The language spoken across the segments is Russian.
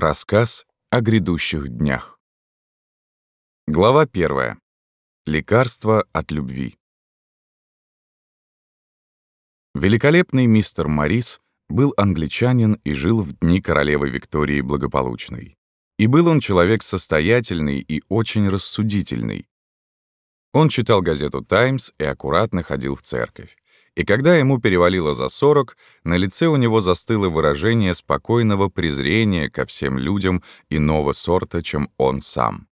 Рассказ о грядущих днях. Глава первая. Лекарство от любви. Великолепный мистер Морис был англичанин и жил в дни королевы Виктории благополучной. И был он человек состоятельный и очень рассудительный. Он читал газету «Таймс» и аккуратно ходил в церковь. И когда ему перевалило за 40, на лице у него застыло выражение спокойного презрения ко всем людям иного сорта, чем он сам.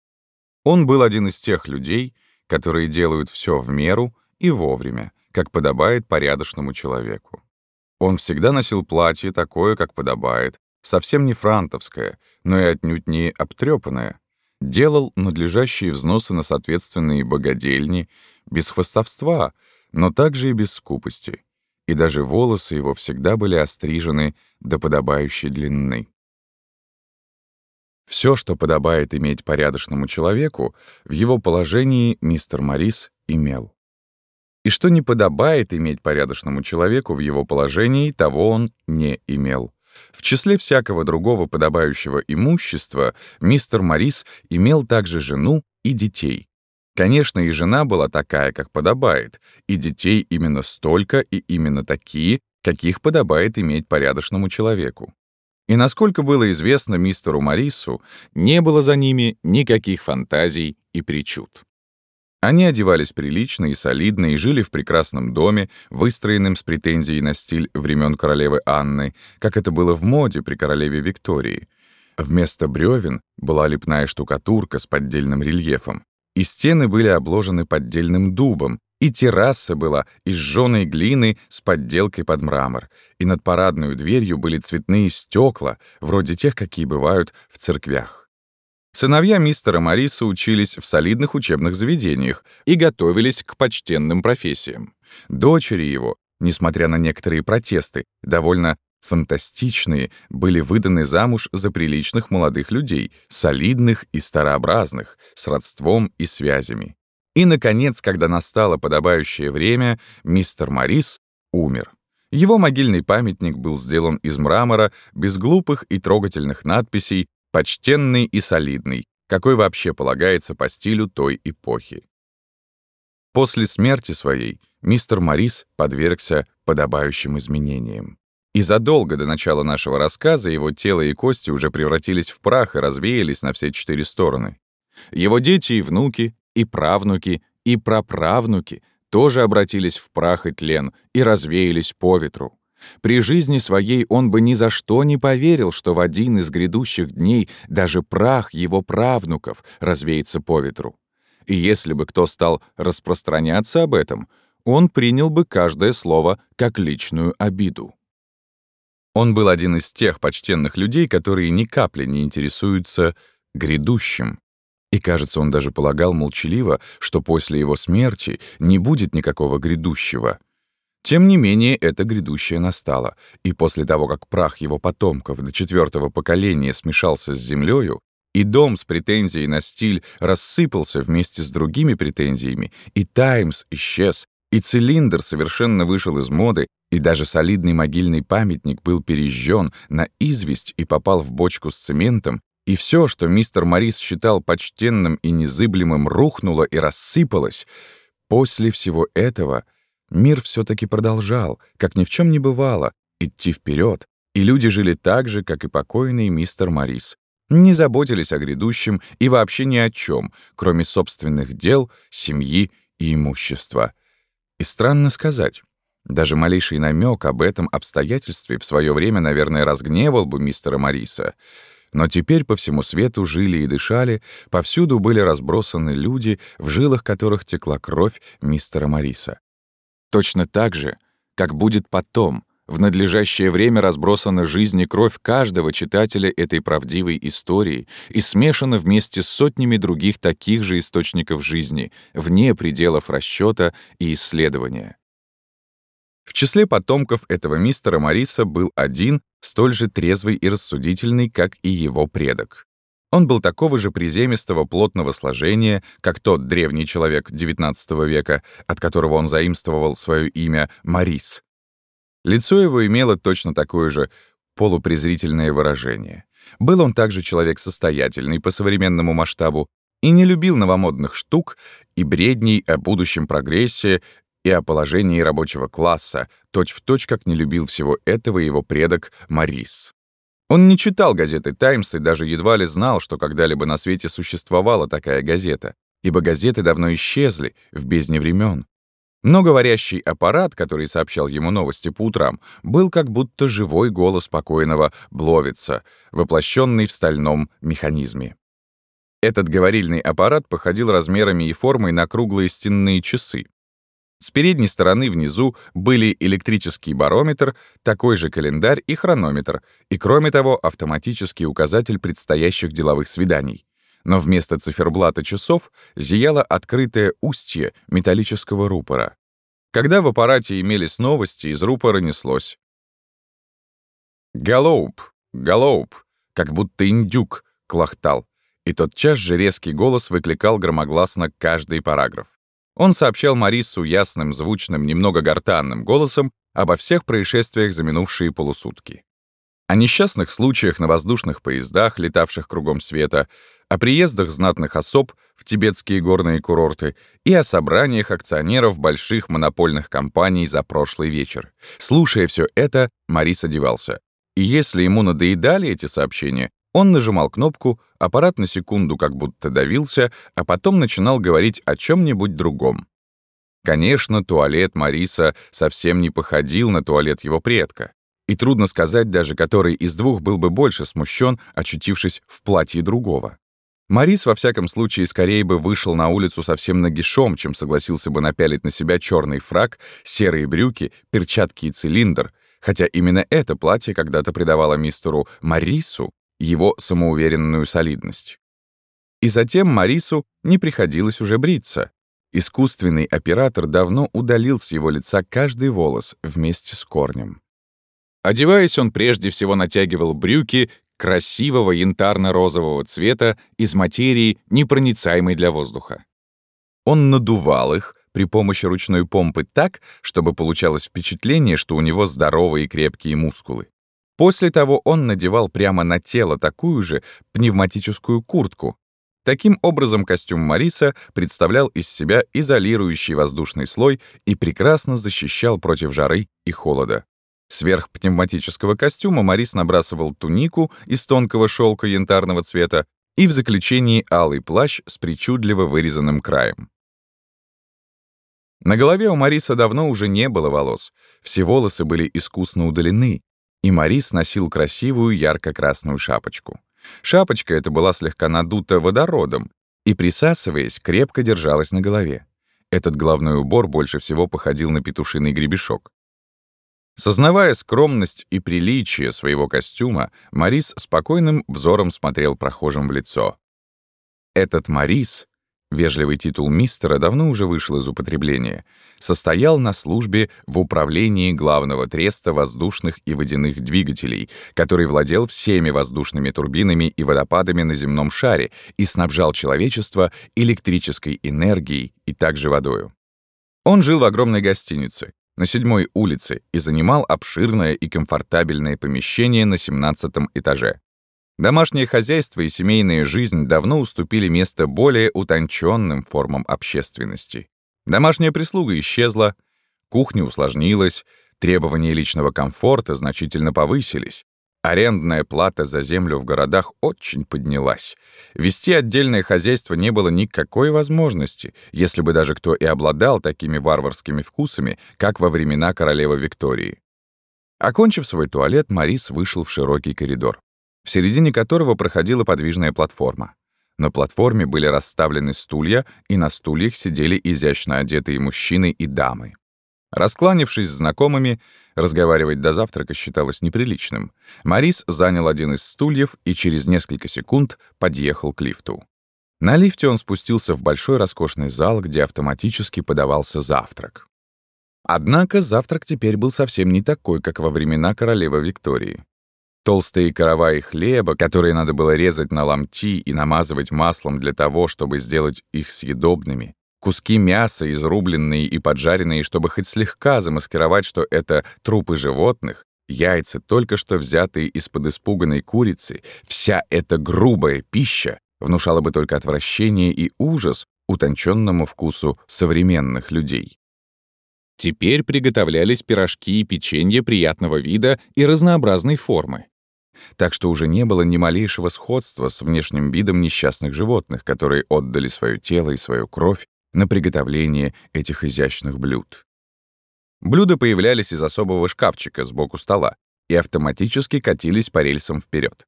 Он был один из тех людей, которые делают все в меру и вовремя, как подобает порядочному человеку. Он всегда носил платье такое, как подобает, совсем не франтовское, но и отнюдь не обтрепанное. Делал надлежащие взносы на соответственные богадельни, без хвостовства — но также и без скупости, и даже волосы его всегда были острижены до подобающей длины. Все, что подобает иметь порядочному человеку, в его положении мистер Морис имел. И что не подобает иметь порядочному человеку в его положении, того он не имел. В числе всякого другого подобающего имущества мистер Морис имел также жену и детей, Конечно, и жена была такая, как подобает, и детей именно столько и именно такие, каких подобает иметь порядочному человеку. И насколько было известно мистеру Марису, не было за ними никаких фантазий и причуд. Они одевались прилично и солидно и жили в прекрасном доме, выстроенном с претензией на стиль времен королевы Анны, как это было в моде при королеве Виктории. Вместо бревен была лепная штукатурка с поддельным рельефом, и стены были обложены поддельным дубом, и терраса была из жжёной глины с подделкой под мрамор, и над парадной дверью были цветные стекла, вроде тех, какие бывают в церквях. Сыновья мистера Мариса учились в солидных учебных заведениях и готовились к почтенным профессиям. Дочери его, несмотря на некоторые протесты, довольно фантастичные, были выданы замуж за приличных молодых людей, солидных и старообразных, с родством и связями. И, наконец, когда настало подобающее время, мистер Морис умер. Его могильный памятник был сделан из мрамора, без глупых и трогательных надписей, почтенный и солидный, какой вообще полагается по стилю той эпохи. После смерти своей мистер Морис подвергся подобающим изменениям. И задолго до начала нашего рассказа его тело и кости уже превратились в прах и развеялись на все четыре стороны. Его дети и внуки, и правнуки, и праправнуки тоже обратились в прах и тлен и развеялись по ветру. При жизни своей он бы ни за что не поверил, что в один из грядущих дней даже прах его правнуков развеется по ветру. И если бы кто стал распространяться об этом, он принял бы каждое слово как личную обиду. Он был один из тех почтенных людей, которые ни капли не интересуются грядущим. И, кажется, он даже полагал молчаливо, что после его смерти не будет никакого грядущего. Тем не менее, это грядущее настало, и после того, как прах его потомков до четвертого поколения смешался с землею, и дом с претензией на стиль рассыпался вместе с другими претензиями, и «Таймс» исчез, и цилиндр совершенно вышел из моды, и даже солидный могильный памятник был пережжен на известь и попал в бочку с цементом, и все, что мистер Морис считал почтенным и незыблемым, рухнуло и рассыпалось. После всего этого мир все таки продолжал, как ни в чем не бывало, идти вперед, и люди жили так же, как и покойный мистер Морис. Не заботились о грядущем и вообще ни о чем, кроме собственных дел, семьи и имущества. И странно сказать, даже малейший намек об этом обстоятельстве в свое время, наверное, разгневал бы мистера Мариса. Но теперь по всему свету жили и дышали, повсюду были разбросаны люди, в жилах которых текла кровь мистера Мариса. Точно так же, как будет потом, в надлежащее время разбросана жизнь и кровь каждого читателя этой правдивой истории и смешана вместе с сотнями других таких же источников жизни, вне пределов расчета и исследования. В числе потомков этого мистера Мариса был один, столь же трезвый и рассудительный, как и его предок. Он был такого же приземистого плотного сложения, как тот древний человек XIX века, от которого он заимствовал свое имя Марис. Лицо его имело точно такое же полупрезрительное выражение. Был он также человек состоятельный по современному масштабу и не любил новомодных штук и бредней о будущем прогрессе и о положении рабочего класса, точь-в-точь, точь, как не любил всего этого его предок Марис. Он не читал газеты «Таймс» и даже едва ли знал, что когда-либо на свете существовала такая газета, ибо газеты давно исчезли в бездне времен. Но говорящий аппарат, который сообщал ему новости по утрам, был как будто живой голос покойного Бловица, воплощенный в стальном механизме. Этот говорильный аппарат походил размерами и формой на круглые стенные часы. С передней стороны внизу были электрический барометр, такой же календарь и хронометр, и, кроме того, автоматический указатель предстоящих деловых свиданий. Но вместо циферблата часов зияло открытое устье металлического рупора. Когда в аппарате имелись новости, из рупора неслось. «Галоуп! Галоуп!» Как будто индюк клохтал, и тотчас же резкий голос выкликал громогласно каждый параграф. Он сообщал Марису ясным, звучным, немного гортанным голосом обо всех происшествиях за минувшие полусутки. О несчастных случаях на воздушных поездах, летавших кругом света, о приездах знатных особ в тибетские горные курорты и о собраниях акционеров больших монопольных компаний за прошлый вечер. Слушая все это, Марис одевался. И если ему надоедали эти сообщения, он нажимал кнопку, аппарат на секунду как будто давился, а потом начинал говорить о чем-нибудь другом. Конечно, туалет Мариса совсем не походил на туалет его предка. И трудно сказать даже, который из двух был бы больше смущен, очутившись в платье другого. Марис, во всяком случае, скорее бы вышел на улицу совсем нагишом, чем согласился бы напялить на себя черный фраг, серые брюки, перчатки и цилиндр, хотя именно это платье когда-то придавало мистеру Марису его самоуверенную солидность. И затем Марису не приходилось уже бриться. Искусственный оператор давно удалил с его лица каждый волос вместе с корнем. Одеваясь, он прежде всего натягивал брюки красивого янтарно-розового цвета из материи, непроницаемой для воздуха. Он надувал их при помощи ручной помпы так, чтобы получалось впечатление, что у него здоровые и крепкие мускулы. После того он надевал прямо на тело такую же пневматическую куртку. Таким образом, костюм Мариса представлял из себя изолирующий воздушный слой и прекрасно защищал против жары и холода. Сверх пневматического костюма Марис набрасывал тунику из тонкого шелка янтарного цвета и в заключении алый плащ с причудливо вырезанным краем. На голове у Мариса давно уже не было волос. Все волосы были искусно удалены, и Марис носил красивую ярко-красную шапочку. Шапочка эта была слегка надута водородом и, присасываясь, крепко держалась на голове. Этот головной убор больше всего походил на петушиный гребешок. Сознавая скромность и приличие своего костюма, Марис спокойным взором смотрел прохожим в лицо. Этот Марис Вежливый титул мистера давно уже вышел из употребления. Состоял на службе в управлении главного треста воздушных и водяных двигателей, который владел всеми воздушными турбинами и водопадами на земном шаре и снабжал человечество электрической энергией и также водою. Он жил в огромной гостинице на седьмой улице и занимал обширное и комфортабельное помещение на семнадцатом этаже. Домашнее хозяйство и семейная жизнь давно уступили место более утонченным формам общественности. Домашняя прислуга исчезла, кухня усложнилась, требования личного комфорта значительно повысились. Арендная плата за землю в городах очень поднялась. Вести отдельное хозяйство не было никакой возможности, если бы даже кто и обладал такими варварскими вкусами, как во времена королевы Виктории. Окончив свой туалет, Марис вышел в широкий коридор в середине которого проходила подвижная платформа. На платформе были расставлены стулья, и на стульях сидели изящно одетые мужчины и дамы. Раскланившись с знакомыми, разговаривать до завтрака считалось неприличным. Марис занял один из стульев и через несколько секунд подъехал к лифту. На лифте он спустился в большой роскошный зал, где автоматически подавался завтрак. Однако завтрак теперь был совсем не такой, как во времена королевы Виктории. Толстые караваи хлеба, которые надо было резать на ломти и намазывать маслом для того, чтобы сделать их съедобными. Куски мяса, изрубленные и поджаренные, чтобы хоть слегка замаскировать, что это трупы животных, яйца, только что взятые из-под испуганной курицы, вся эта грубая пища внушала бы только отвращение и ужас утонченному вкусу современных людей. Теперь приготовлялись пирожки и печенье приятного вида и разнообразной формы. Так что уже не было ни малейшего сходства с внешним видом несчастных животных, которые отдали свое тело и свою кровь на приготовление этих изящных блюд. Блюда появлялись из особого шкафчика сбоку стола и автоматически катились по рельсам вперед.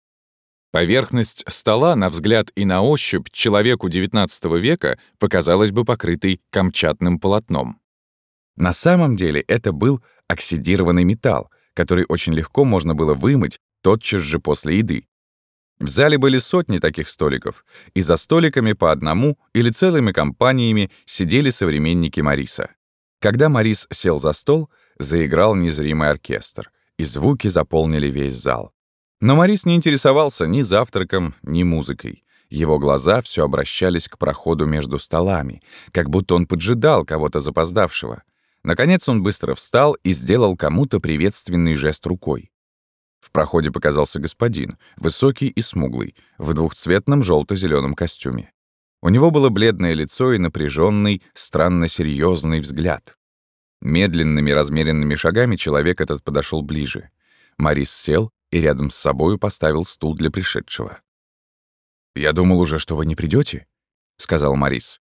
Поверхность стола, на взгляд и на ощупь, человеку XIX века показалась бы покрытой камчатным полотном. На самом деле это был оксидированный металл, который очень легко можно было вымыть тотчас же после еды. В зале были сотни таких столиков, и за столиками по одному или целыми компаниями сидели современники Мариса. Когда Марис сел за стол, заиграл незримый оркестр, и звуки заполнили весь зал. Но Марис не интересовался ни завтраком, ни музыкой. Его глаза все обращались к проходу между столами, как будто он поджидал кого-то запоздавшего. Наконец он быстро встал и сделал кому-то приветственный жест рукой. В проходе показался господин, высокий и смуглый, в двухцветном желто зеленом костюме. У него было бледное лицо и напряженный, странно серьезный взгляд. Медленными размеренными шагами человек этот подошел ближе. Марис сел и рядом с собою поставил стул для пришедшего. «Я думал уже, что вы не придете, сказал Марис.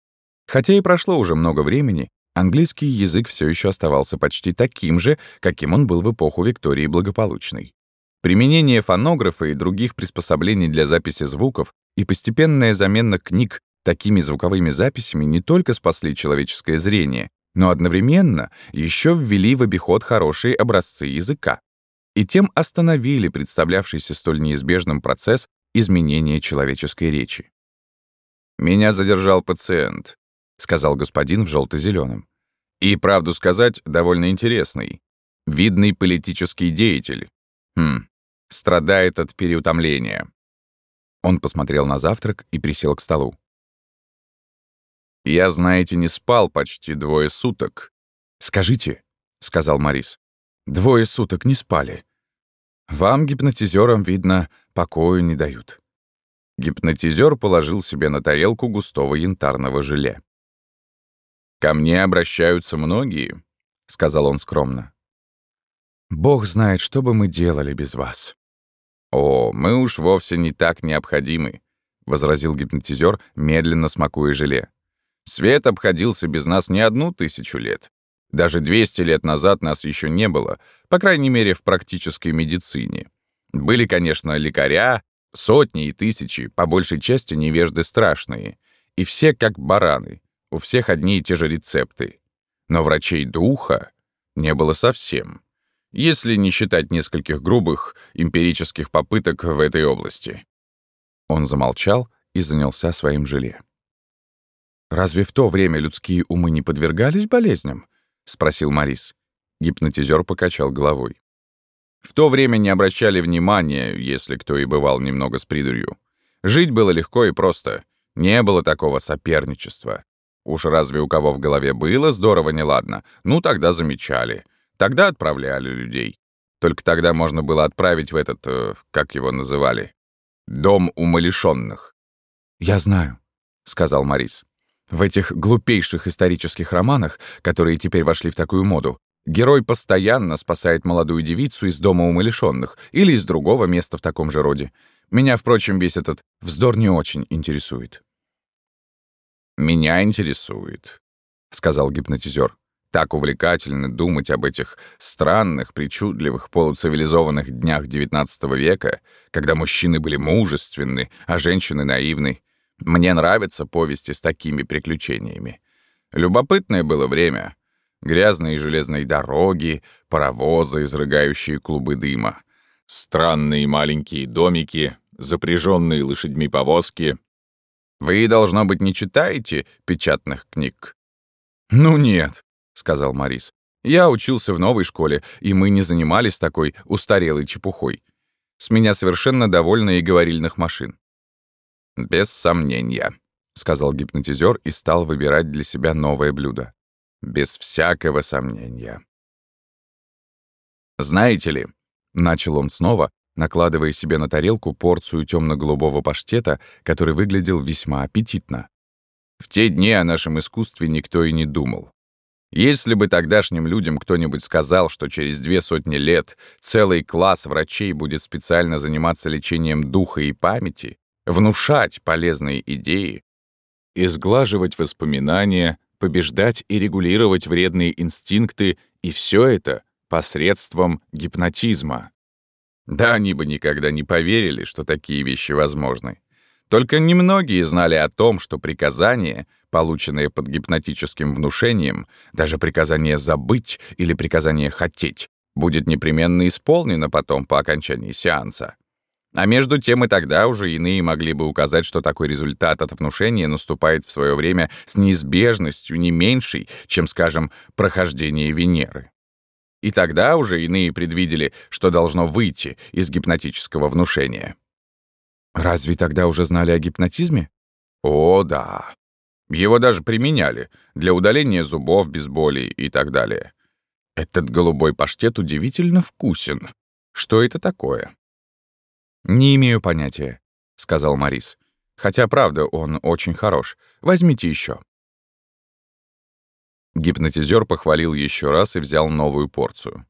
Хотя и прошло уже много времени, английский язык все еще оставался почти таким же, каким он был в эпоху Виктории Благополучной. Применение фонографа и других приспособлений для записи звуков и постепенная замена книг такими звуковыми записями не только спасли человеческое зрение, но одновременно еще ввели в обиход хорошие образцы языка и тем остановили представлявшийся столь неизбежным процесс изменения человеческой речи. «Меня задержал пациент», — сказал господин в желто зеленом И, правду сказать, довольно интересный. Видный политический деятель. Хм, страдает от переутомления. Он посмотрел на завтрак и присел к столу. «Я, знаете, не спал почти двое суток». «Скажите», — сказал Морис, — «двое суток не спали. Вам, гипнотизерам, видно, покою не дают». Гипнотизер положил себе на тарелку густого янтарного желе. «Ко мне обращаются многие», — сказал он скромно. «Бог знает, что бы мы делали без вас». «О, мы уж вовсе не так необходимы», — возразил гипнотизер, медленно смакуя желе. «Свет обходился без нас не одну тысячу лет. Даже 200 лет назад нас еще не было, по крайней мере, в практической медицине. Были, конечно, лекаря, сотни и тысячи, по большей части невежды страшные, и все как бараны, у всех одни и те же рецепты. Но врачей духа не было совсем если не считать нескольких грубых эмпирических попыток в этой области. Он замолчал и занялся своим желе. «Разве в то время людские умы не подвергались болезням?» — спросил Морис. Гипнотизер покачал головой. В то время не обращали внимания, если кто и бывал немного с придурью. Жить было легко и просто. Не было такого соперничества. Уж разве у кого в голове было здорово неладно, ну тогда замечали. Тогда отправляли людей. Только тогда можно было отправить в этот, э, как его называли, дом умалишенных. «Я знаю», — сказал Морис. «В этих глупейших исторических романах, которые теперь вошли в такую моду, герой постоянно спасает молодую девицу из дома умалишенных или из другого места в таком же роде. Меня, впрочем, весь этот вздор не очень интересует». «Меня интересует», — сказал гипнотизер. Так увлекательно думать об этих странных, причудливых, полуцивилизованных днях XIX века, когда мужчины были мужественны, а женщины наивны. Мне нравятся повести с такими приключениями. Любопытное было время. Грязные железные дороги, паровозы, изрыгающие клубы дыма. Странные маленькие домики, запряженные лошадьми повозки. Вы, должно быть, не читаете печатных книг? Ну нет, — сказал Морис. «Я учился в новой школе, и мы не занимались такой устарелой чепухой. С меня совершенно довольны и говорильных машин». «Без сомнения», — сказал гипнотизер и стал выбирать для себя новое блюдо. «Без всякого сомнения». «Знаете ли, Начал он снова, накладывая себе на тарелку порцию темно-голубого паштета, который выглядел весьма аппетитно. В те дни о нашем искусстве никто и не думал. Если бы тогдашним людям кто-нибудь сказал, что через две сотни лет целый класс врачей будет специально заниматься лечением духа и памяти, внушать полезные идеи, изглаживать воспоминания, побеждать и регулировать вредные инстинкты, и все это посредством гипнотизма. Да, они бы никогда не поверили, что такие вещи возможны. Только немногие знали о том, что приказание, полученное под гипнотическим внушением, даже приказание «забыть» или приказание «хотеть», будет непременно исполнено потом по окончании сеанса. А между тем и тогда уже иные могли бы указать, что такой результат от внушения наступает в свое время с неизбежностью не меньшей, чем, скажем, прохождение Венеры. И тогда уже иные предвидели, что должно выйти из гипнотического внушения. Разве тогда уже знали о гипнотизме? О, да. Его даже применяли для удаления зубов без боли и так далее. Этот голубой паштет удивительно вкусен. Что это такое? «Не имею понятия», — сказал Морис. «Хотя, правда, он очень хорош. Возьмите еще. Гипнотизер похвалил еще раз и взял новую порцию.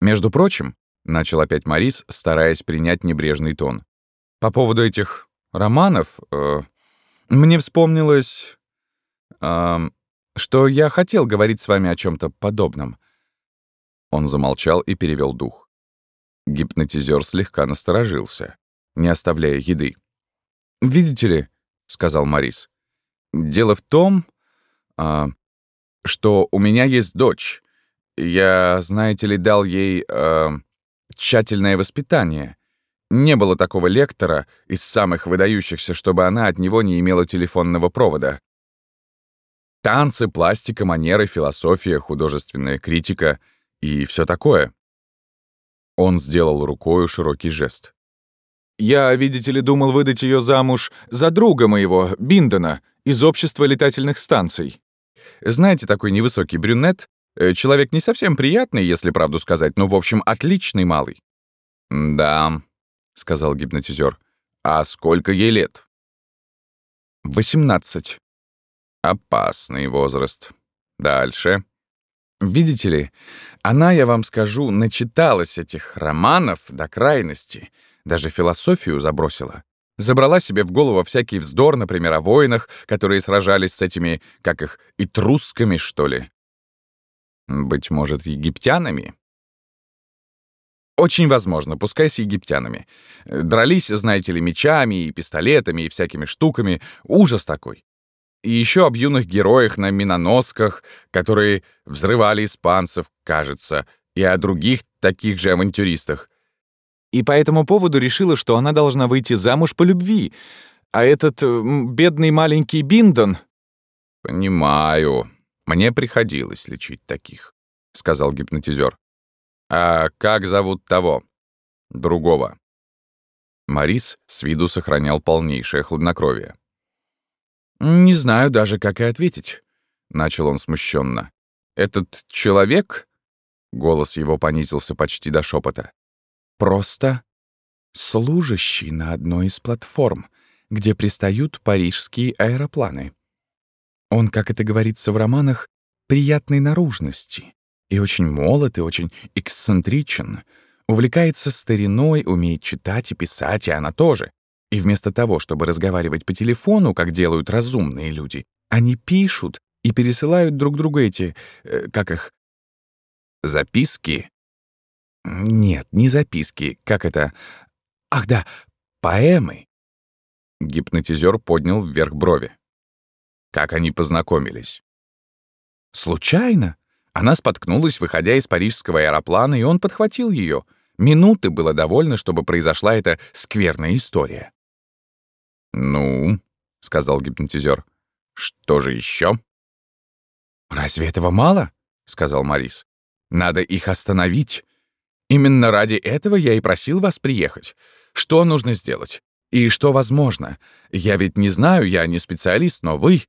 «Между прочим», — начал опять Морис, стараясь принять небрежный тон, «по поводу этих романов э, мне вспомнилось, э, что я хотел говорить с вами о чем то подобном». Он замолчал и перевел дух. Гипнотизер слегка насторожился, не оставляя еды. «Видите ли», — сказал Морис, — «дело в том, э, что у меня есть дочь. Я, знаете ли, дал ей э, тщательное воспитание. Не было такого лектора из самых выдающихся, чтобы она от него не имела телефонного провода. Танцы, пластика, манеры, философия, художественная критика и все такое. Он сделал рукою широкий жест. «Я, видите ли, думал выдать ее замуж за друга моего, Биндена, из общества летательных станций. Знаете, такой невысокий брюнет, э, человек не совсем приятный, если правду сказать, но, в общем, отличный малый». «Да», — сказал гипнотизер. «А сколько ей лет?» «Восемнадцать». «Опасный возраст. Дальше». «Видите ли, она, я вам скажу, начиталась этих романов до крайности, даже философию забросила. Забрала себе в голову всякий вздор, например, о воинах, которые сражались с этими, как их, итрусскими, что ли. Быть может, египтянами? Очень возможно, пускай с египтянами. Дрались, знаете ли, мечами и пистолетами и всякими штуками. Ужас такой. И еще об юных героях на миноносках, которые взрывали испанцев, кажется, и о других таких же авантюристах и по этому поводу решила, что она должна выйти замуж по любви. А этот бедный маленький Биндон... «Понимаю. Мне приходилось лечить таких», — сказал гипнотизер. «А как зовут того? Другого?» Морис с виду сохранял полнейшее хладнокровие. «Не знаю даже, как и ответить», — начал он смущенно. «Этот человек...» — голос его понизился почти до шепота просто служащий на одной из платформ, где пристают парижские аэропланы. Он, как это говорится в романах, приятной наружности, и очень молод, и очень эксцентричен, увлекается стариной, умеет читать и писать, и она тоже. И вместо того, чтобы разговаривать по телефону, как делают разумные люди, они пишут и пересылают друг другу эти, э, как их, записки нет, не записки. Как это? Ах да, поэмы. Гипнотизер поднял вверх брови. Как они познакомились? Случайно. Она споткнулась, выходя из парижского аэроплана, и он подхватил ее. Минуты было довольно, чтобы произошла эта скверная история. «Ну», — сказал гипнотизер, — «что же еще? «Разве этого мало?» — сказал Морис. «Надо их остановить. Именно ради этого я и просил вас приехать. Что нужно сделать? И что возможно? Я ведь не знаю, я не специалист, но вы...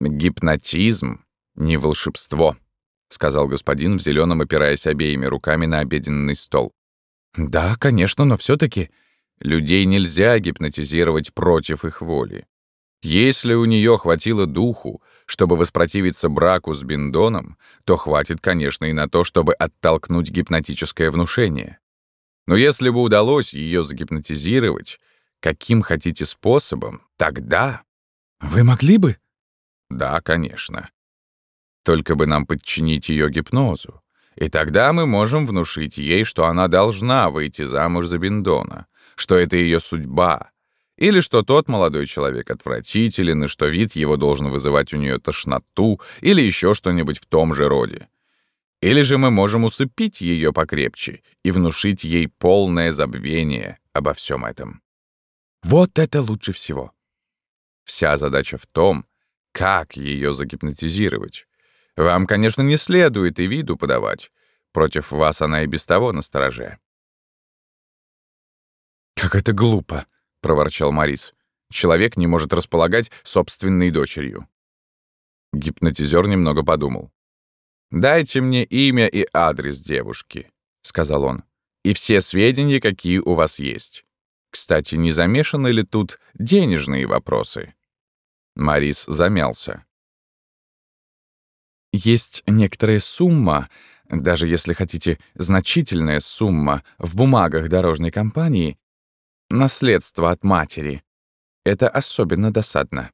Гипнотизм — не волшебство, — сказал господин в зеленом, опираясь обеими руками на обеденный стол. «Да, конечно, но все таки Людей нельзя гипнотизировать против их воли. Если у нее хватило духу, чтобы воспротивиться браку с Биндоном, то хватит, конечно, и на то, чтобы оттолкнуть гипнотическое внушение. Но если бы удалось ее загипнотизировать, каким хотите способом, тогда... Вы могли бы? Да, конечно. Только бы нам подчинить ее гипнозу. И тогда мы можем внушить ей, что она должна выйти замуж за Биндона, что это ее судьба, или что тот молодой человек отвратителен, и что вид его должен вызывать у нее тошноту, или еще что-нибудь в том же роде. Или же мы можем усыпить ее покрепче и внушить ей полное забвение обо всем этом. Вот это лучше всего. Вся задача в том, как ее загипнотизировать. Вам, конечно, не следует и виду подавать. Против вас она и без того настороже. «Как это глупо!» — проворчал Морис. «Человек не может располагать собственной дочерью». Гипнотизер немного подумал. «Дайте мне имя и адрес девушки», — сказал он, «и все сведения, какие у вас есть. Кстати, не замешаны ли тут денежные вопросы?» Морис замялся. «Есть некоторая сумма, даже если хотите, значительная сумма в бумагах дорожной компании, наследство от матери. Это особенно досадно».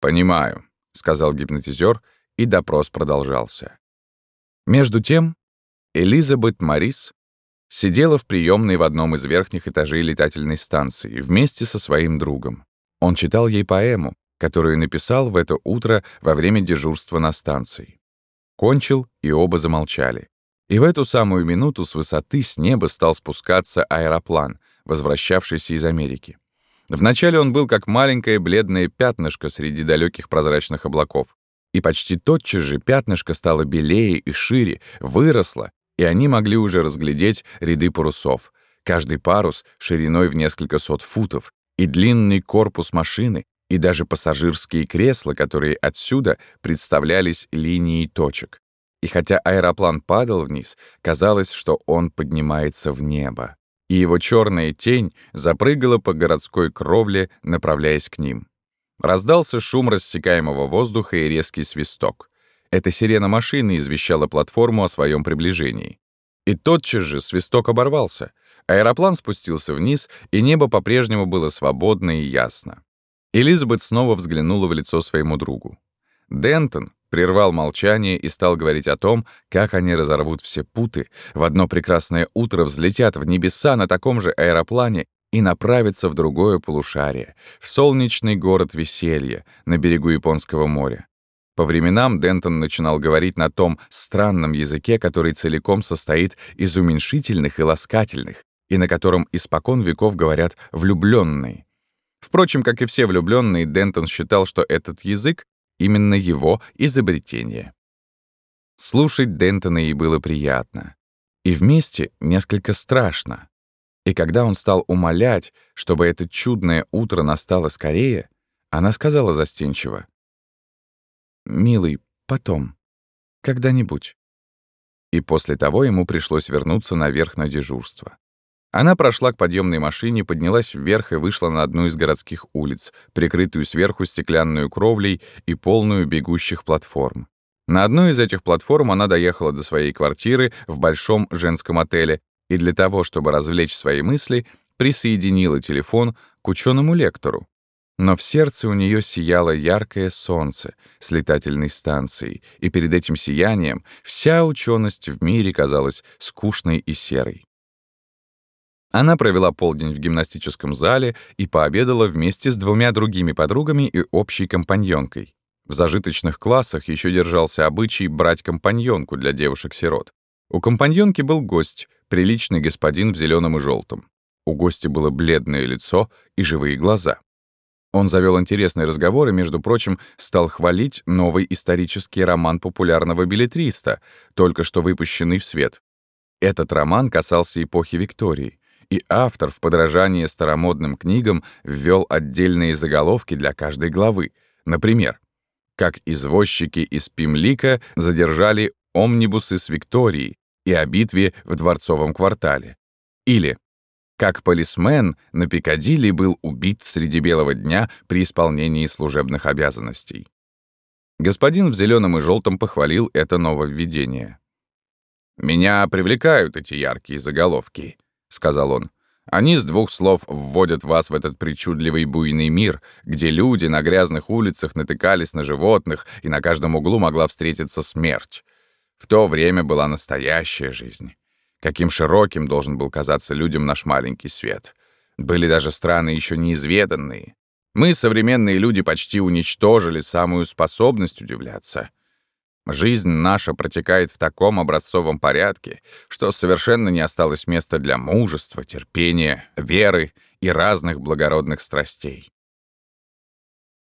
«Понимаю», — сказал гипнотизер, и допрос продолжался. Между тем, Элизабет Марис сидела в приемной в одном из верхних этажей летательной станции вместе со своим другом. Он читал ей поэму, которую написал в это утро во время дежурства на станции. Кончил, и оба замолчали. И в эту самую минуту с высоты с неба стал спускаться аэроплан, возвращавшийся из Америки. Вначале он был как маленькое бледное пятнышко среди далеких прозрачных облаков. И почти тотчас же пятнышко стало белее и шире, выросло, и они могли уже разглядеть ряды парусов. Каждый парус шириной в несколько сот футов, и длинный корпус машины, и даже пассажирские кресла, которые отсюда представлялись линией точек. И хотя аэроплан падал вниз, казалось, что он поднимается в небо, и его черная тень запрыгала по городской кровле, направляясь к ним. Раздался шум рассекаемого воздуха и резкий свисток. Эта сирена машины извещала платформу о своем приближении. И тотчас же свисток оборвался. Аэроплан спустился вниз, и небо по-прежнему было свободно и ясно. Элизабет снова взглянула в лицо своему другу. Дентон прервал молчание и стал говорить о том, как они разорвут все путы, в одно прекрасное утро взлетят в небеса на таком же аэроплане и направятся в другое полушарие, в солнечный город веселья на берегу Японского моря. По временам Дентон начинал говорить на том странном языке, который целиком состоит из уменьшительных и ласкательных, и на котором испокон веков говорят «влюбленные». Впрочем, как и все влюбленные, Дентон считал, что этот язык — именно его изобретение. Слушать Дентона ей было приятно. И вместе несколько страшно. И когда он стал умолять, чтобы это чудное утро настало скорее, она сказала застенчиво. «Милый, потом. Когда-нибудь». И после того ему пришлось вернуться наверх на дежурство. Она прошла к подъемной машине, поднялась вверх и вышла на одну из городских улиц, прикрытую сверху стеклянную кровлей и полную бегущих платформ. На одной из этих платформ она доехала до своей квартиры в большом женском отеле и для того, чтобы развлечь свои мысли, присоединила телефон к ученому-лектору. Но в сердце у нее сияло яркое солнце с летательной станцией, и перед этим сиянием вся ученость в мире казалась скучной и серой. Она провела полдень в гимнастическом зале и пообедала вместе с двумя другими подругами и общей компаньонкой. В зажиточных классах еще держался обычай брать компаньонку для девушек-сирот. У компаньонки был гость, приличный господин в зеленом и желтом. У гостя было бледное лицо и живые глаза. Он завел интересный разговор и, между прочим, стал хвалить новый исторический роман популярного билетриста, только что выпущенный в свет. Этот роман касался эпохи Виктории и автор в подражание старомодным книгам ввел отдельные заголовки для каждой главы. Например, «Как извозчики из Пимлика задержали омнибусы с Викторией и о битве в Дворцовом квартале. Или как полисмен на Пикадилли был убит среди белого дня при исполнении служебных обязанностей. Господин в зеленом и желтом похвалил это нововведение. «Меня привлекают эти яркие заголовки», — сказал он. «Они с двух слов вводят вас в этот причудливый буйный мир, где люди на грязных улицах натыкались на животных, и на каждом углу могла встретиться смерть. В то время была настоящая жизнь. Каким широким должен был казаться людям наш маленький свет. Были даже страны еще неизведанные. Мы, современные люди, почти уничтожили самую способность удивляться — Жизнь наша протекает в таком образцовом порядке, что совершенно не осталось места для мужества, терпения, веры и разных благородных страстей.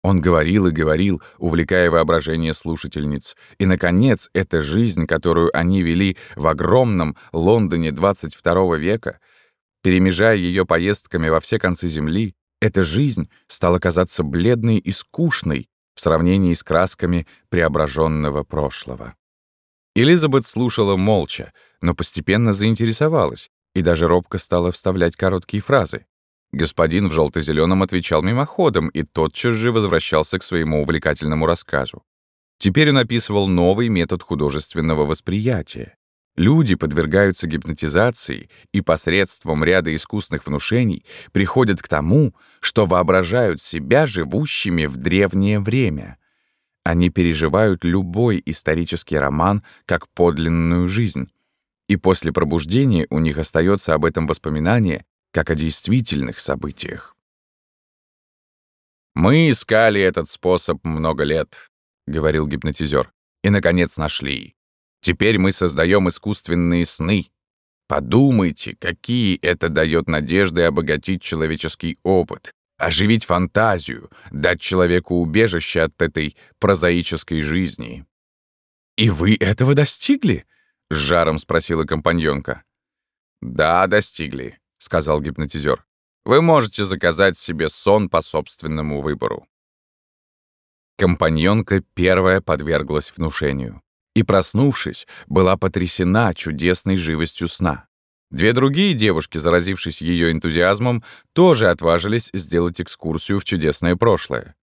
Он говорил и говорил, увлекая воображение слушательниц, и, наконец, эта жизнь, которую они вели в огромном Лондоне 22 века, перемежая ее поездками во все концы земли, эта жизнь стала казаться бледной и скучной, в сравнении с красками преображенного прошлого. Элизабет слушала молча, но постепенно заинтересовалась и даже робко стала вставлять короткие фразы. Господин в желто зеленом отвечал мимоходом и тотчас же возвращался к своему увлекательному рассказу. Теперь он описывал новый метод художественного восприятия, Люди подвергаются гипнотизации и посредством ряда искусных внушений приходят к тому, что воображают себя живущими в древнее время. Они переживают любой исторический роман как подлинную жизнь, и после пробуждения у них остается об этом воспоминание как о действительных событиях. «Мы искали этот способ много лет», — говорил гипнотизер, — «и, наконец, нашли. Теперь мы создаем искусственные сны. Подумайте, какие это дает надежды обогатить человеческий опыт, оживить фантазию, дать человеку убежище от этой прозаической жизни. «И вы этого достигли?» — с жаром спросила компаньонка. «Да, достигли», — сказал гипнотизер. «Вы можете заказать себе сон по собственному выбору». Компаньонка первая подверглась внушению и, проснувшись, была потрясена чудесной живостью сна. Две другие девушки, заразившись ее энтузиазмом, тоже отважились сделать экскурсию в чудесное прошлое.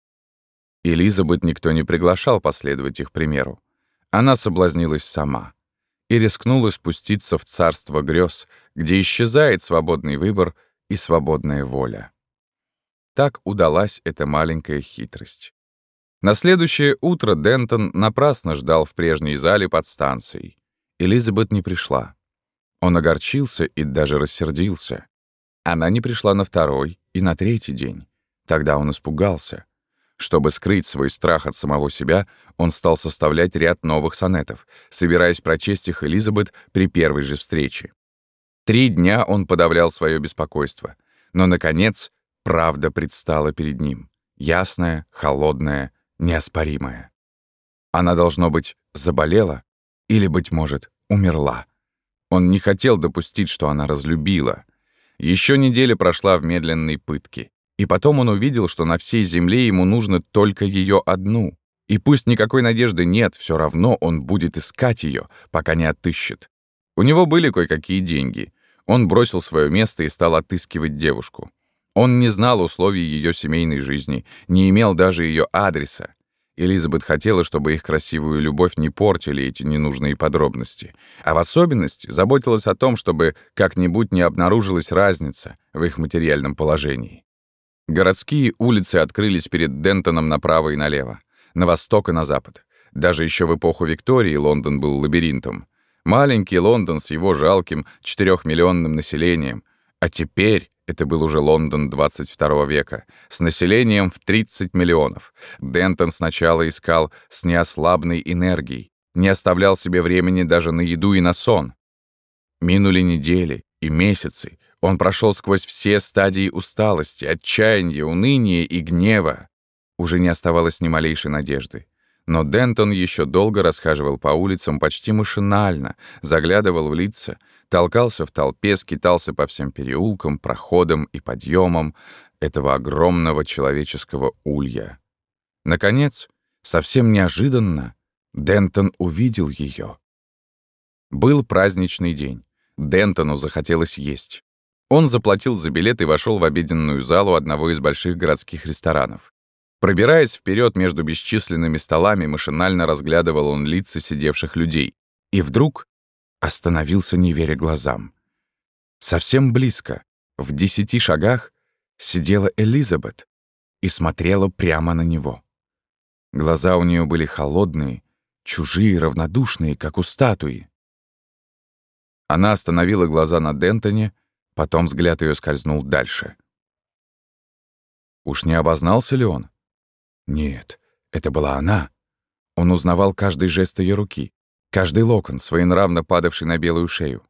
Элизабет никто не приглашал последовать их примеру. Она соблазнилась сама и рискнула спуститься в царство грез, где исчезает свободный выбор и свободная воля. Так удалась эта маленькая хитрость. На следующее утро Дентон напрасно ждал в прежней зале под станцией. Элизабет не пришла. Он огорчился и даже рассердился. Она не пришла на второй и на третий день. Тогда он испугался. Чтобы скрыть свой страх от самого себя, он стал составлять ряд новых сонетов, собираясь прочесть их Элизабет при первой же встрече. Три дня он подавлял свое беспокойство. Но, наконец, правда предстала перед ним. Ясная, холодная, неоспоримое. Она, должно быть, заболела или, быть может, умерла. Он не хотел допустить, что она разлюбила. Еще неделя прошла в медленной пытке, и потом он увидел, что на всей земле ему нужно только ее одну. И пусть никакой надежды нет, все равно он будет искать ее, пока не отыщет. У него были кое-какие деньги. Он бросил свое место и стал отыскивать девушку. Он не знал условий ее семейной жизни, не имел даже ее адреса. Элизабет хотела, чтобы их красивую любовь не портили эти ненужные подробности, а в особенности заботилась о том, чтобы как-нибудь не обнаружилась разница в их материальном положении. Городские улицы открылись перед Дентоном направо и налево, на восток и на запад. Даже еще в эпоху Виктории Лондон был лабиринтом. Маленький Лондон с его жалким четырехмиллионным населением. А теперь это был уже Лондон 22 века, с населением в 30 миллионов. Дентон сначала искал с неослабной энергией, не оставлял себе времени даже на еду и на сон. Минули недели и месяцы. Он прошел сквозь все стадии усталости, отчаяния, уныния и гнева. Уже не оставалось ни малейшей надежды. Но Дентон еще долго расхаживал по улицам почти машинально, заглядывал в лица, толкался в толпе, скитался по всем переулкам, проходам и подъемам этого огромного человеческого улья. Наконец, совсем неожиданно, Дентон увидел ее. Был праздничный день. Дентону захотелось есть. Он заплатил за билет и вошел в обеденную залу одного из больших городских ресторанов. Пробираясь вперед между бесчисленными столами, машинально разглядывал он лица сидевших людей. И вдруг остановился, не веря глазам. Совсем близко, в десяти шагах, сидела Элизабет и смотрела прямо на него. Глаза у нее были холодные, чужие, равнодушные, как у статуи. Она остановила глаза на Дентоне, потом взгляд ее скользнул дальше. Уж не обознался ли он? Нет, это была она. Он узнавал каждый жест ее руки, каждый локон, своенравно падавший на белую шею.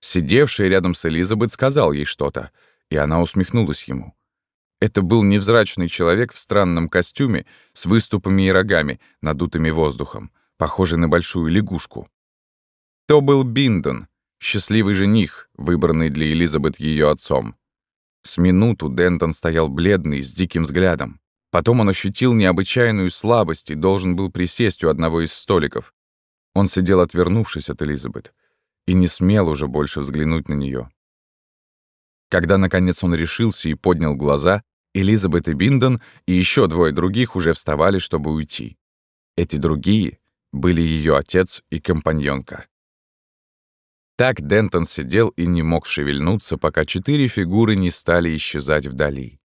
Сидевший рядом с Элизабет сказал ей что-то, и она усмехнулась ему. Это был невзрачный человек в странном костюме с выступами и рогами, надутыми воздухом, похожий на большую лягушку. То был Биндон, счастливый жених, выбранный для Элизабет ее отцом. С минуту Дентон стоял бледный, с диким взглядом. Потом он ощутил необычайную слабость и должен был присесть у одного из столиков. Он сидел, отвернувшись от Элизабет, и не смел уже больше взглянуть на нее. Когда, наконец, он решился и поднял глаза, Элизабет и Биндон и еще двое других уже вставали, чтобы уйти. Эти другие были ее отец и компаньонка. Так Дентон сидел и не мог шевельнуться, пока четыре фигуры не стали исчезать вдали.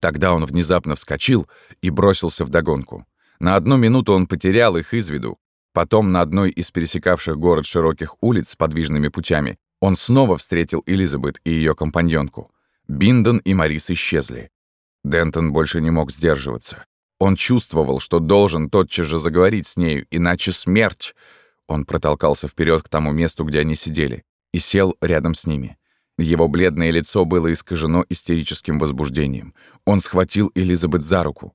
Тогда он внезапно вскочил и бросился в догонку. На одну минуту он потерял их из виду. Потом на одной из пересекавших город широких улиц с подвижными путями он снова встретил Элизабет и ее компаньонку. Биндон и Марис исчезли. Дентон больше не мог сдерживаться. Он чувствовал, что должен тотчас же заговорить с нею, иначе смерть. Он протолкался вперед к тому месту, где они сидели, и сел рядом с ними. Его бледное лицо было искажено истерическим возбуждением. Он схватил Элизабет за руку.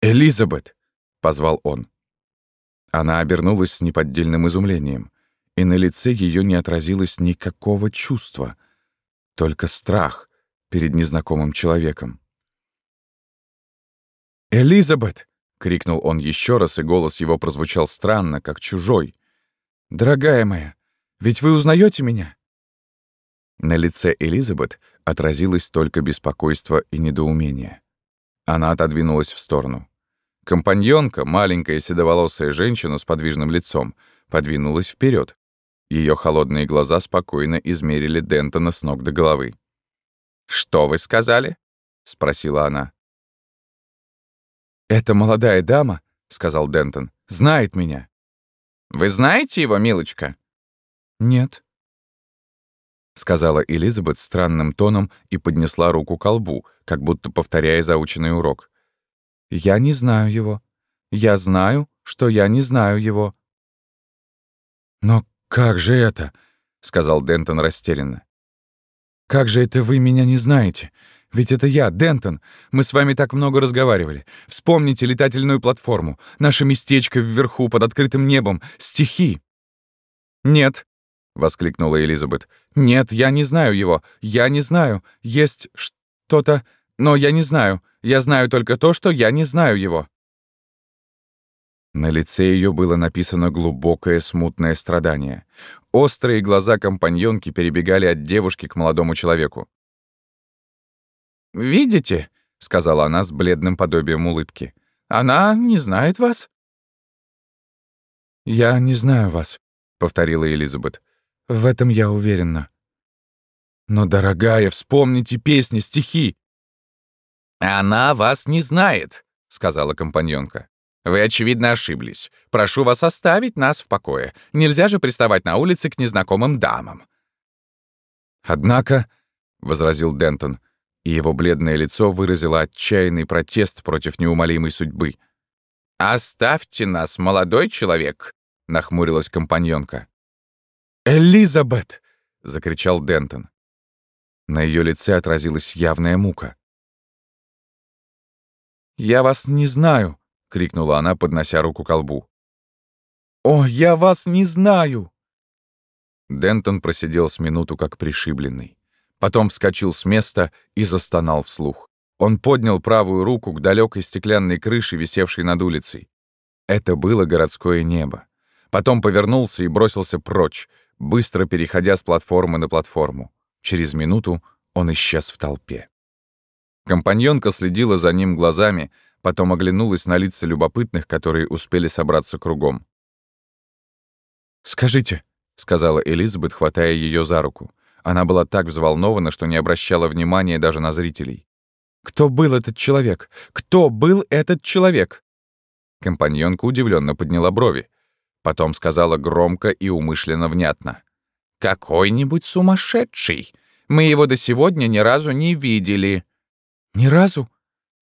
«Элизабет!» — позвал он. Она обернулась с неподдельным изумлением, и на лице ее не отразилось никакого чувства, только страх перед незнакомым человеком. «Элизабет!» — крикнул он еще раз, и голос его прозвучал странно, как чужой. «Дорогая моя, ведь вы узнаете меня?» На лице Элизабет отразилось только беспокойство и недоумение. Она отодвинулась в сторону. Компаньонка, маленькая седоволосая женщина с подвижным лицом, подвинулась вперед. Ее холодные глаза спокойно измерили Дентона с ног до головы. «Что вы сказали?» — спросила она. «Эта молодая дама, — сказал Дентон, — знает меня». «Вы знаете его, милочка?» «Нет», — сказала Элизабет странным тоном и поднесла руку к колбу, как будто повторяя заученный урок. «Я не знаю его. Я знаю, что я не знаю его». «Но как же это?» — сказал Дентон растерянно. «Как же это вы меня не знаете? Ведь это я, Дентон. Мы с вами так много разговаривали. Вспомните летательную платформу, наше местечко вверху под открытым небом, стихи». «Нет», — воскликнула Элизабет. «Нет, я не знаю его. Я не знаю. Есть что-то, но я не знаю. Я знаю только то, что я не знаю его». На лице ее было написано глубокое смутное страдание. Острые глаза компаньонки перебегали от девушки к молодому человеку. «Видите?» — сказала она с бледным подобием улыбки. «Она не знает вас?» «Я не знаю вас», — повторила Элизабет. В этом я уверена. Но, дорогая, вспомните песни, стихи. «Она вас не знает», — сказала компаньонка. «Вы, очевидно, ошиблись. Прошу вас оставить нас в покое. Нельзя же приставать на улице к незнакомым дамам». «Однако», — возразил Дентон, и его бледное лицо выразило отчаянный протест против неумолимой судьбы. «Оставьте нас, молодой человек», — нахмурилась компаньонка. «Элизабет!» — закричал Дентон. На ее лице отразилась явная мука. «Я вас не знаю!» — крикнула она, поднося руку к колбу. «О, я вас не знаю!» Дентон просидел с минуту как пришибленный. Потом вскочил с места и застонал вслух. Он поднял правую руку к далекой стеклянной крыше, висевшей над улицей. Это было городское небо. Потом повернулся и бросился прочь, быстро переходя с платформы на платформу. Через минуту он исчез в толпе. Компаньонка следила за ним глазами, потом оглянулась на лица любопытных, которые успели собраться кругом. «Скажите», — сказала Элизабет, хватая ее за руку. Она была так взволнована, что не обращала внимания даже на зрителей. «Кто был этот человек? Кто был этот человек?» Компаньонка удивленно подняла брови. Потом сказала громко и умышленно внятно. «Какой-нибудь сумасшедший. Мы его до сегодня ни разу не видели». «Ни разу?»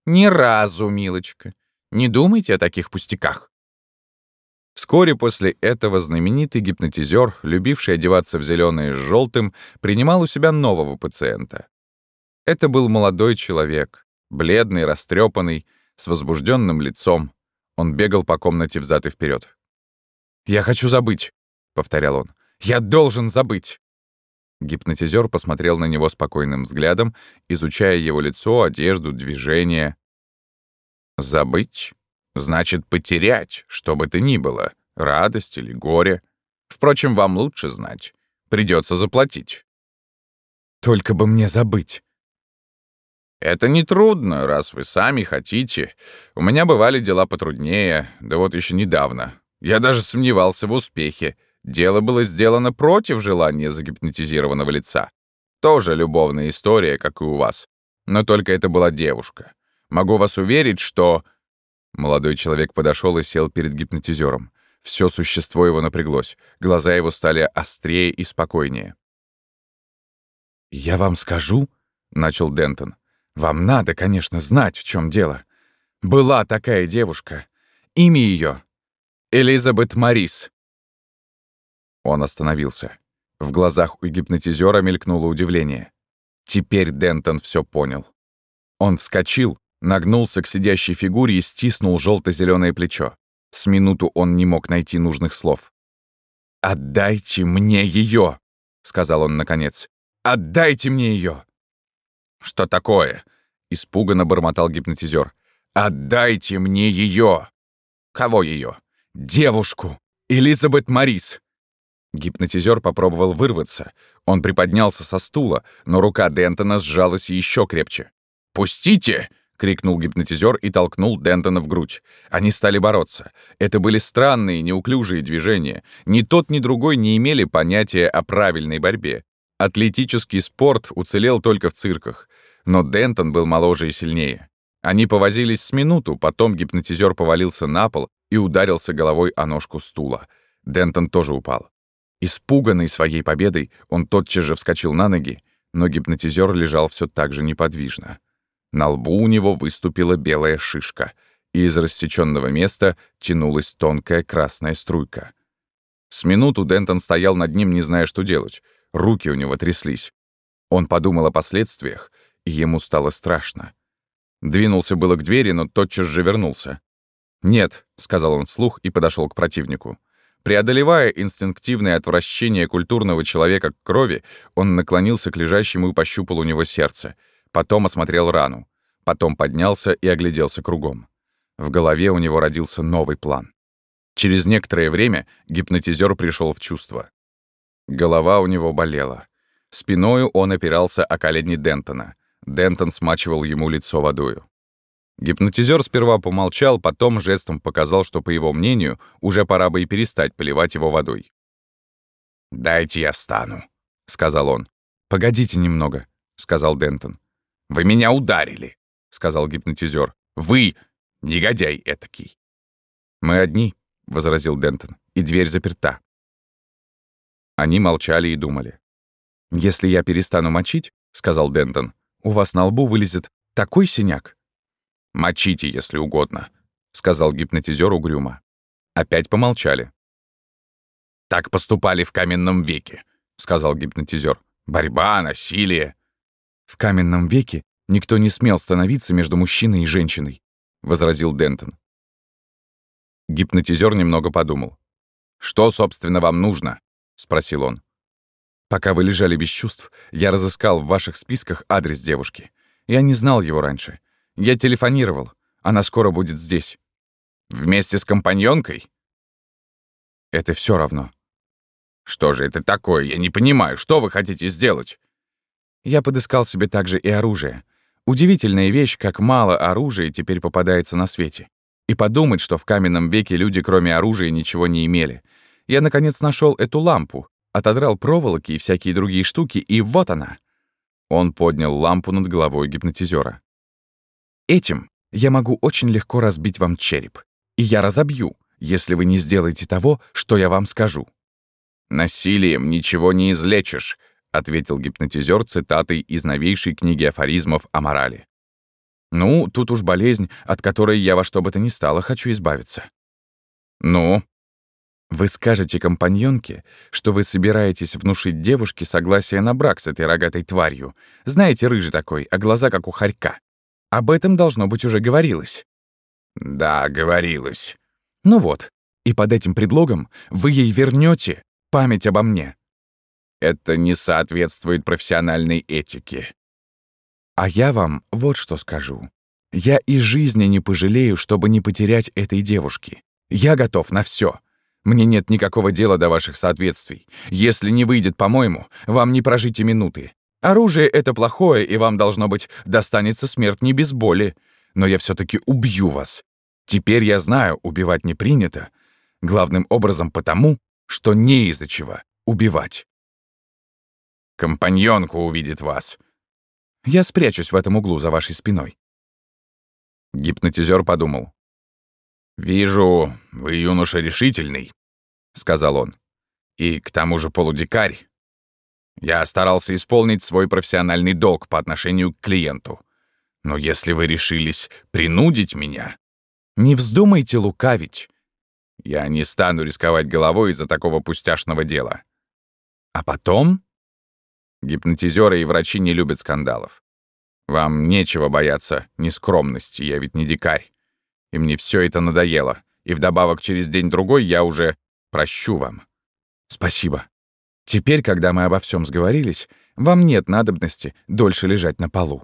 «Ни разу, милочка. Не думайте о таких пустяках». Вскоре после этого знаменитый гипнотизер, любивший одеваться в зеленое с желтым, принимал у себя нового пациента. Это был молодой человек, бледный, растрепанный, с возбужденным лицом. Он бегал по комнате взад и вперед. «Я хочу забыть», — повторял он. «Я должен забыть». Гипнотизер посмотрел на него спокойным взглядом, изучая его лицо, одежду, движения. «Забыть? Значит, потерять, что бы то ни было, радость или горе. Впрочем, вам лучше знать. Придется заплатить». «Только бы мне забыть», это нетрудно, раз вы сами хотите. У меня бывали дела потруднее, да вот еще недавно. Я даже сомневался в успехе. Дело было сделано против желания загипнотизированного лица. Тоже любовная история, как и у вас. Но только это была девушка. Могу вас уверить, что...» Молодой человек подошел и сел перед гипнотизером. Все существо его напряглось. Глаза его стали острее и спокойнее. «Я вам скажу», — начал Дентон, вам надо, конечно, знать, в чем дело. Была такая девушка. Имя ее Элизабет Марис. Он остановился. В глазах у гипнотизера мелькнуло удивление. Теперь Дентон все понял. Он вскочил, нагнулся к сидящей фигуре и стиснул желто зеленое плечо. С минуту он не мог найти нужных слов. «Отдайте мне ее, сказал он наконец. «Отдайте мне ее. «Что такое?» — испуганно бормотал гипнотизер. «Отдайте мне ее!» «Кого ее?» «Девушку! Элизабет Марис!» Гипнотизер попробовал вырваться. Он приподнялся со стула, но рука Дентона сжалась еще крепче. «Пустите!» — крикнул гипнотизер и толкнул Дентона в грудь. Они стали бороться. Это были странные, неуклюжие движения. Ни тот, ни другой не имели понятия о правильной борьбе. Атлетический спорт уцелел только в цирках. Но Дентон был моложе и сильнее. Они повозились с минуту, потом гипнотизер повалился на пол и ударился головой о ножку стула. Дентон тоже упал. Испуганный своей победой, он тотчас же вскочил на ноги, но гипнотизер лежал все так же неподвижно. На лбу у него выступила белая шишка, и из рассеченного места тянулась тонкая красная струйка. С минуту Дентон стоял над ним, не зная, что делать. Руки у него тряслись. Он подумал о последствиях, и ему стало страшно. Двинулся было к двери, но тотчас же вернулся. «Нет», — сказал он вслух и подошел к противнику. Преодолевая инстинктивное отвращение культурного человека к крови, он наклонился к лежащему и пощупал у него сердце. Потом осмотрел рану. Потом поднялся и огляделся кругом. В голове у него родился новый план. Через некоторое время гипнотизер пришел в чувство. Голова у него болела. Спиною он опирался о колени Дентона. Дентон смачивал ему лицо водою. Гипнотизер сперва помолчал, потом жестом показал, что, по его мнению, уже пора бы и перестать поливать его водой. «Дайте я встану», — сказал он. «Погодите немного», — сказал Дентон. «Вы меня ударили», — сказал гипнотизер. «Вы, негодяй этакий». «Мы одни», — возразил Дентон, — «и дверь заперта». Они молчали и думали. «Если я перестану мочить», — сказал Дентон, у вас на лбу вылезет такой синяк». «Мочите, если угодно», — сказал гипнотизер угрюмо. Опять помолчали. «Так поступали в каменном веке», — сказал гипнотизер. «Борьба, насилие». «В каменном веке никто не смел становиться между мужчиной и женщиной», — возразил Дентон. Гипнотизер немного подумал. «Что, собственно, вам нужно?» — спросил он. Пока вы лежали без чувств, я разыскал в ваших списках адрес девушки. Я не знал его раньше. Я телефонировал. Она скоро будет здесь. Вместе с компаньонкой? Это все равно. Что же это такое? Я не понимаю, что вы хотите сделать? Я подыскал себе также и оружие. Удивительная вещь, как мало оружия теперь попадается на свете. И подумать, что в каменном веке люди кроме оружия ничего не имели. Я, наконец, нашел эту лампу, отодрал проволоки и всякие другие штуки, и вот она. Он поднял лампу над головой гипнотизера. Этим я могу очень легко разбить вам череп. И я разобью, если вы не сделаете того, что я вам скажу. «Насилием ничего не излечишь», — ответил гипнотизер цитатой из новейшей книги афоризмов о морали. «Ну, тут уж болезнь, от которой я во что бы то ни стало хочу избавиться». «Ну?» Вы скажете компаньонке, что вы собираетесь внушить девушке согласие на брак с этой рогатой тварью. Знаете, рыжий такой, а глаза как у хорька. Об этом, должно быть, уже говорилось. Да, говорилось. Ну вот, и под этим предлогом вы ей вернете память обо мне. Это не соответствует профессиональной этике. А я вам вот что скажу. Я и жизни не пожалею, чтобы не потерять этой девушки. Я готов на все. Мне нет никакого дела до ваших соответствий. Если не выйдет, по-моему, вам не прожить и минуты. Оружие — это плохое, и вам, должно быть, достанется смерть не без боли. Но я все таки убью вас. Теперь я знаю, убивать не принято. Главным образом потому, что не из-за чего убивать. Компаньонка увидит вас. Я спрячусь в этом углу за вашей спиной. Гипнотизер подумал. «Вижу, вы юноша решительный», — сказал он. «И к тому же полудикарь. Я старался исполнить свой профессиональный долг по отношению к клиенту. Но если вы решились принудить меня...» «Не вздумайте лукавить». «Я не стану рисковать головой из-за такого пустяшного дела». «А потом...» Гипнотизеры и врачи не любят скандалов. Вам нечего бояться нескромности, я ведь не дикарь. И мне все это надоело. И вдобавок через день-другой я уже прощу вам. Спасибо. Теперь, когда мы обо всем сговорились, вам нет надобности дольше лежать на полу.